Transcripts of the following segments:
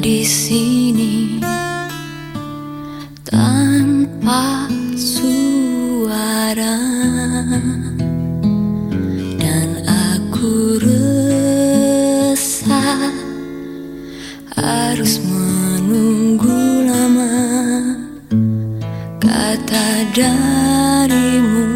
di sini tanpa suara. Dan aku resah harus menunggu lama. Kata darimu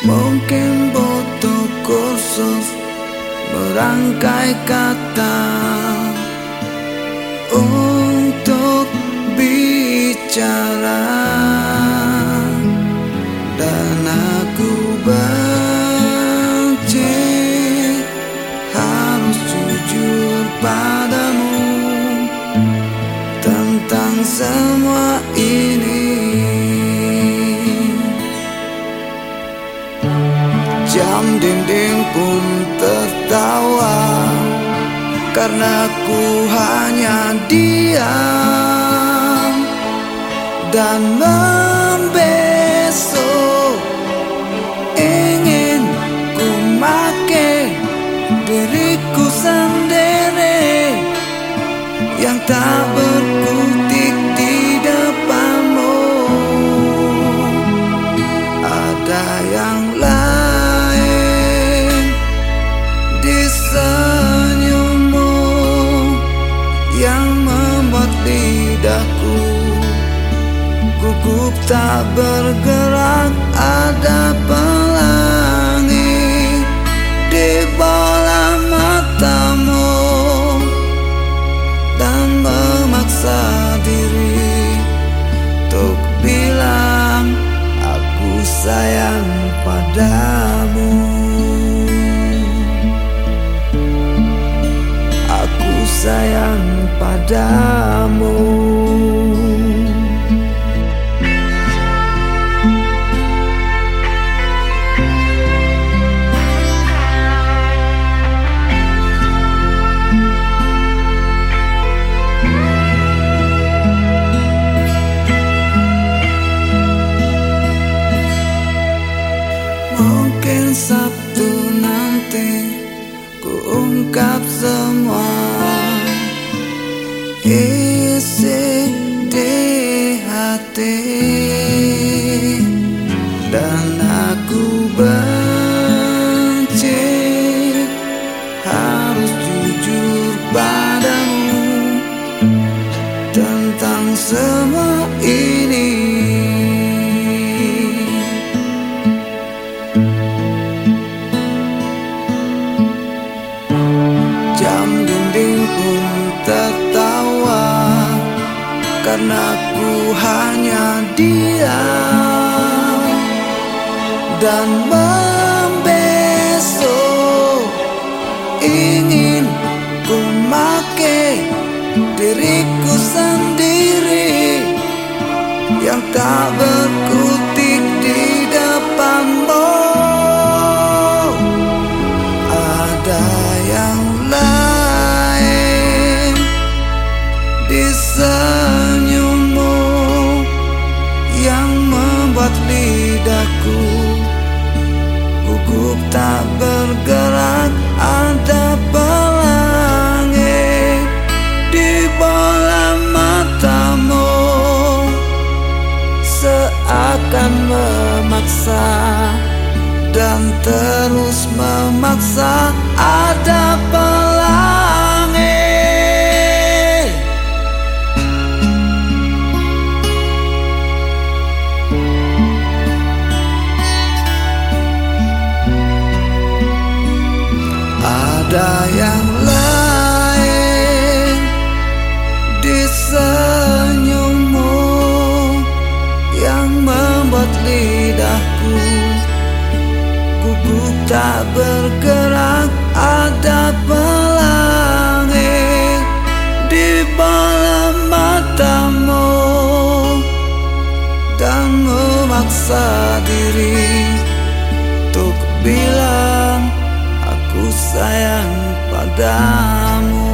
Mungkin butuh kursus merangkai kata untuk bicara. Dan aku benci harus jujur padamu tentang semua jam dinding pun tertawa Karena ku hanya diam Dan membesok. Ingin ku make diriku sendiri Yang tak gugup tak bergerak ada pelangi di bola matamu dan memaksa diri untuk bilang aku sayang padamu. Aku sayang padamu ungkap semua isi di hati dan aku benci. Harus jujur padamu tentang semua ini. Jam dinding pun tertawa Karena ku hanya diam Dan membesok. Ingin ku make diriku sendiri senyummu yang membuat lidahku gugup tak bergerak. Ada pelangi di bola matamu seakan memaksa dan terus memaksa. Ada pelangi ada yang lain di senyummu yang membuat lidahku gugup tak bergerak. Ada pelangi di bola matamu dan memaksa diri untuk bilang aku sayang padamu.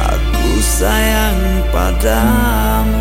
Aku sayang padamu